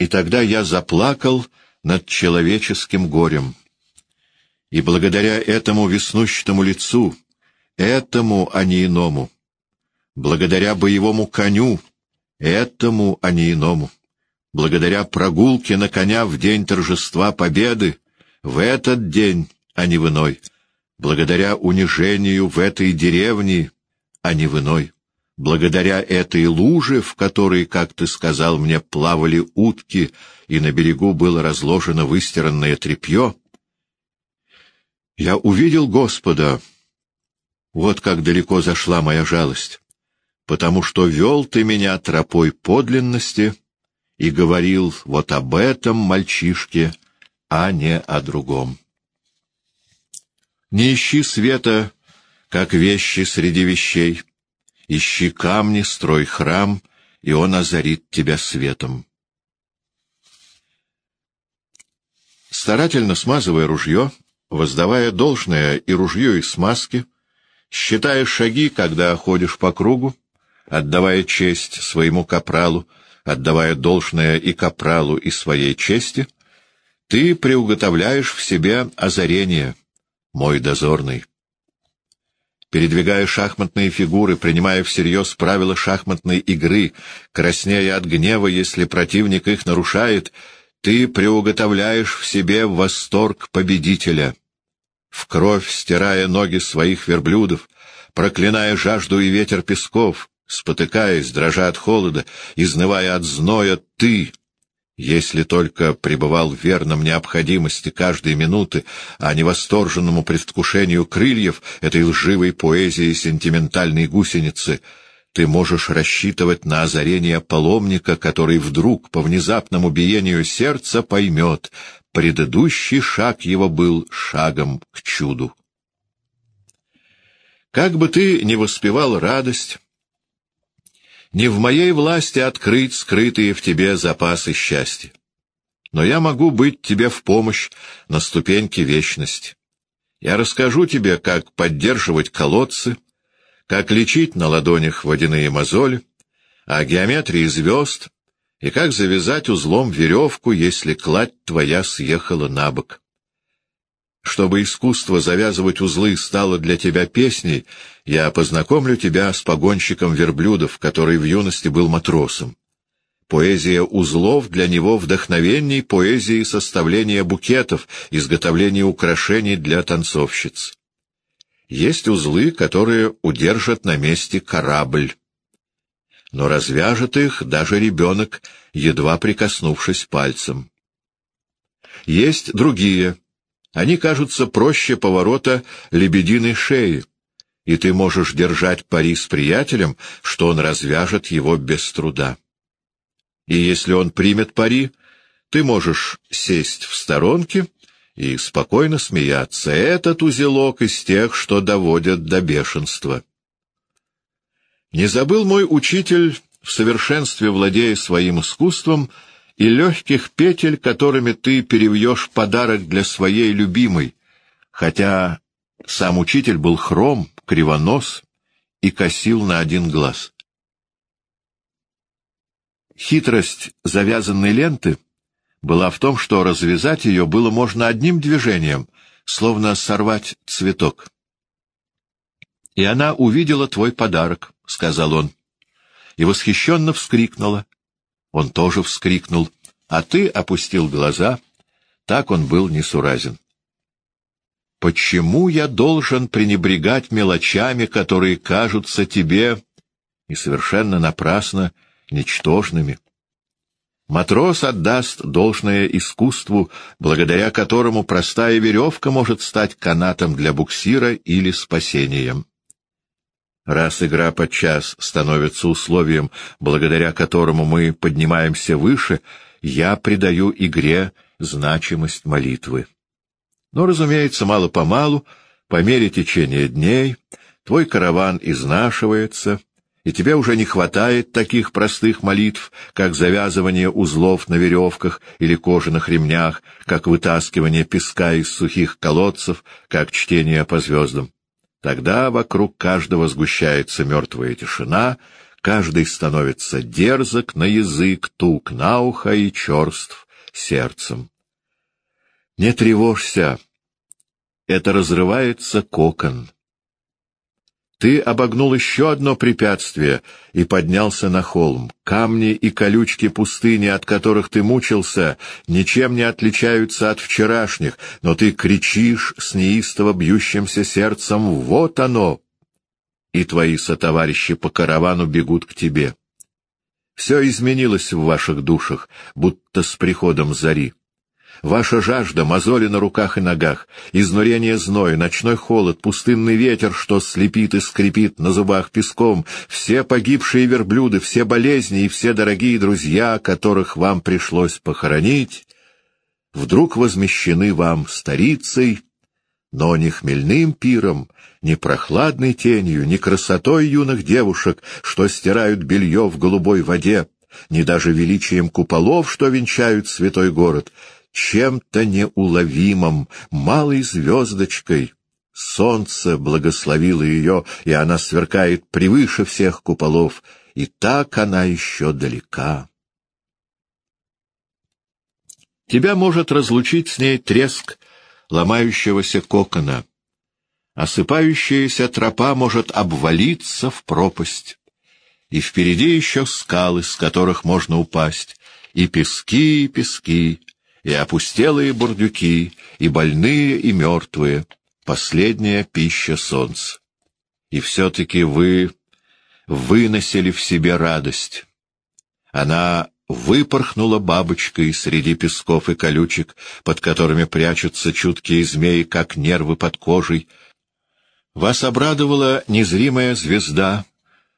И тогда я заплакал над человеческим горем. И благодаря этому веснущатому лицу, этому, а не иному, благодаря боевому коню, этому, а не иному, благодаря прогулке на коня в день торжества победы, в этот день, а не в иной, благодаря унижению в этой деревне, а не в иной, благодаря этой луже, в которой, как ты сказал мне, плавали утки, и на берегу было разложено выстиранное тряпье, я увидел Господа. Вот как далеко зашла моя жалость, потому что вел ты меня тропой подлинности и говорил вот об этом мальчишке, а не о другом. Не ищи света, как вещи среди вещей. Ищи камни, строй храм, и он озарит тебя светом. Старательно смазывая ружье, воздавая должное и ружье, и смазки, считая шаги, когда ходишь по кругу, отдавая честь своему капралу, отдавая должное и капралу, и своей чести, ты приуготовляешь в себе озарение, мой дозорный. Передвигая шахматные фигуры, принимая всерьез правила шахматной игры, краснея от гнева, если противник их нарушает, ты приуготовляешь в себе восторг победителя. В кровь стирая ноги своих верблюдов, проклиная жажду и ветер песков, спотыкаясь, дрожа от холода, изнывая от зноя, ты если только пребывал в верном необходимости каждой минуты, а не восторженному предвкушению крыльев этой лживой поэзии сентиментальной гусеницы, ты можешь рассчитывать на озарение паломника, который вдруг по внезапному биению сердца поймет, предыдущий шаг его был шагом к чуду. Как бы ты ни воспевал радость, не в моей власти открыть скрытые в тебе запасы счастья. Но я могу быть тебе в помощь на ступеньке вечности. Я расскажу тебе, как поддерживать колодцы, как лечить на ладонях водяные мозоли, о геометрии звезд и как завязать узлом веревку, если кладь твоя съехала на бок. Чтобы искусство завязывать узлы стало для тебя песней, я познакомлю тебя с погонщиком верблюдов, который в юности был матросом. Поэзия узлов для него вдохновений поэзии составления букетов, изготовления украшений для танцовщиц. Есть узлы, которые удержат на месте корабль. Но развяжет их даже ребенок, едва прикоснувшись пальцем. Есть другие — они кажутся проще поворота лебединой шеи, и ты можешь держать пари с приятелем, что он развяжет его без труда. И если он примет пари, ты можешь сесть в сторонке и спокойно смеяться. Этот узелок из тех, что доводят до бешенства. Не забыл мой учитель, в совершенстве владея своим искусством, — и легких петель, которыми ты перевьешь подарок для своей любимой, хотя сам учитель был хром, кривонос и косил на один глаз. Хитрость завязанной ленты была в том, что развязать ее было можно одним движением, словно сорвать цветок. «И она увидела твой подарок», — сказал он, и восхищенно вскрикнула. Он тоже вскрикнул, а ты опустил глаза. Так он был несуразен. Почему я должен пренебрегать мелочами, которые кажутся тебе, и совершенно напрасно, ничтожными? Матрос отдаст должное искусству, благодаря которому простая веревка может стать канатом для буксира или спасением. Раз игра подчас становится условием, благодаря которому мы поднимаемся выше, я придаю игре значимость молитвы. Но, разумеется, мало-помалу, по мере течения дней, твой караван изнашивается, и тебе уже не хватает таких простых молитв, как завязывание узлов на веревках или кожаных ремнях, как вытаскивание песка из сухих колодцев, как чтение по звездам. Тогда вокруг каждого сгущается мертвая тишина, каждый становится дерзок на язык, тук на ухо и черств сердцем. Не тревожься, это разрывается кокон. Ты обогнул еще одно препятствие и поднялся на холм. Камни и колючки пустыни, от которых ты мучился, ничем не отличаются от вчерашних, но ты кричишь с неистово бьющимся сердцем «Вот оно!» И твои сотоварищи по каравану бегут к тебе. Все изменилось в ваших душах, будто с приходом зари. Ваша жажда, мозоли на руках и ногах, изнурение зной, ночной холод, пустынный ветер, что слепит и скрипит на зубах песком, все погибшие верблюды, все болезни и все дорогие друзья, которых вам пришлось похоронить, вдруг возмещены вам старицей, но не хмельным пиром, ни прохладной тенью, ни красотой юных девушек, что стирают белье в голубой воде, ни даже величием куполов, что венчают святой город — чем-то неуловимым, малой звездочкой. Солнце благословило ее, и она сверкает превыше всех куполов, и так она еще далека. Тебя может разлучить с ней треск ломающегося кокона. Осыпающаяся тропа может обвалиться в пропасть. И впереди еще скалы, с которых можно упасть, и пески, и пески, и опустелые бурдюки, и больные, и мертвые, последняя пища солнца. И все-таки вы выносили в себе радость. Она выпорхнула бабочкой среди песков и колючек, под которыми прячутся чуткие змеи, как нервы под кожей. Вас обрадовала незримая звезда,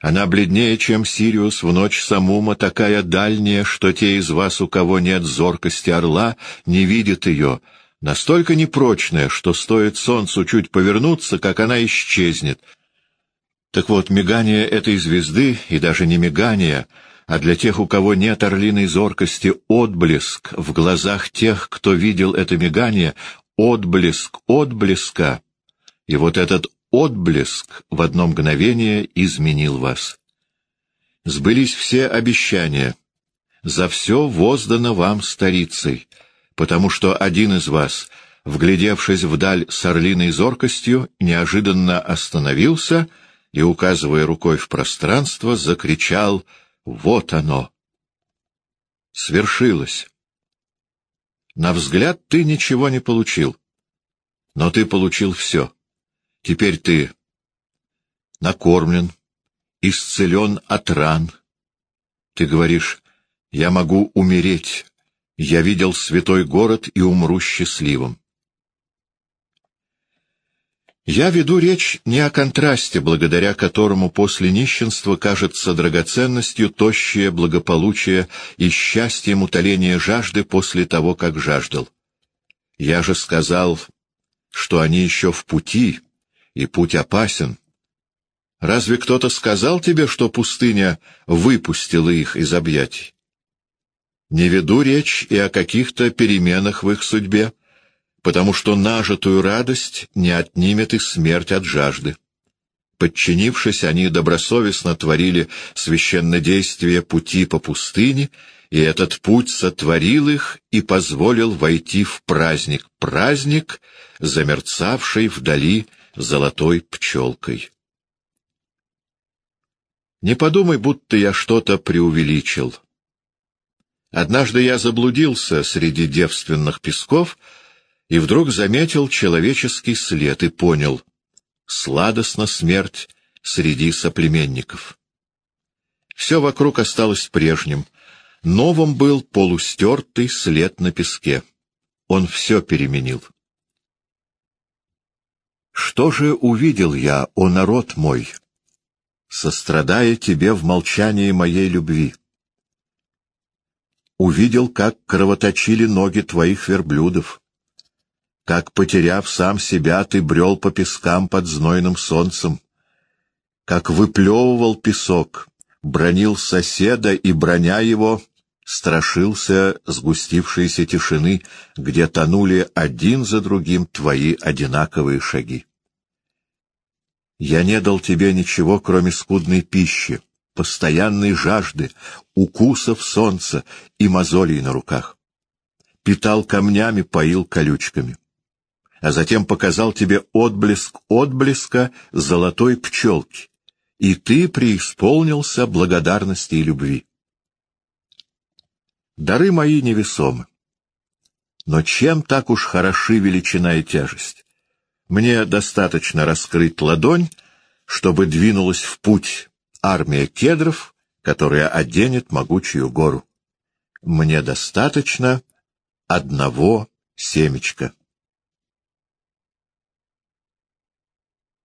она бледнее, чем Сириус в ночь Самума, такая дальняя, что те из вас, у кого нет зоркости орла, не видят ее, настолько непрочная, что стоит солнцу чуть повернуться, как она исчезнет. Так вот, мигание этой звезды, и даже не мигание, а для тех, у кого нет орлиной зоркости, отблеск в глазах тех, кто видел это мигание, отблеск отблеска. И вот этот отблеск в одно мгновение изменил вас. Сбылись все обещания. За все воздано вам старицей, потому что один из вас, вглядевшись вдаль с орлиной зоркостью, неожиданно остановился и, указывая рукой в пространство, закричал «Вот оно!» Свершилось. На взгляд ты ничего не получил, но ты получил все. Теперь ты накормлен, исцелен от ран. Ты говоришь, я могу умереть, я видел святой город и умру счастливым. Я веду речь не о контрасте, благодаря которому после нищенства кажется драгоценностью тощее благополучие и счастьем утоления жажды после того, как жаждал. Я же сказал, что они еще в пути, и путь опасен. Разве кто-то сказал тебе, что пустыня выпустила их из объятий? Не веду речь и о каких-то переменах в их судьбе, потому что нажитую радость не отнимет и смерть от жажды. Подчинившись, они добросовестно творили священнодействие пути по пустыне, и этот путь сотворил их и позволил войти в праздник, праздник, замерцавший вдали золотой пчелкой. Не подумай, будто я что-то преувеличил. Однажды я заблудился среди девственных песков и вдруг заметил человеческий след и понял — сладостна смерть среди соплеменников. Все вокруг осталось прежним. Новым был полустертый след на песке. Он все переменил. Что же увидел я, о народ мой, сострадая тебе в молчании моей любви? Увидел, как кровоточили ноги твоих верблюдов, как, потеряв сам себя, ты брел по пескам под знойным солнцем, как выплевывал песок, бронил соседа и, броня его, страшился сгустившейся тишины, где тонули один за другим твои одинаковые шаги. Я не дал тебе ничего, кроме скудной пищи, постоянной жажды, укусов солнца и мозолей на руках. Питал камнями, поил колючками. А затем показал тебе отблеск отблеска золотой пчелки, и ты преисполнился благодарности и любви. Дары мои невесомы. Но чем так уж хороши величина и тяжесть? Мне достаточно раскрыть ладонь, чтобы двинулась в путь армия кедров, которая оденет могучую гору. Мне достаточно одного семечка.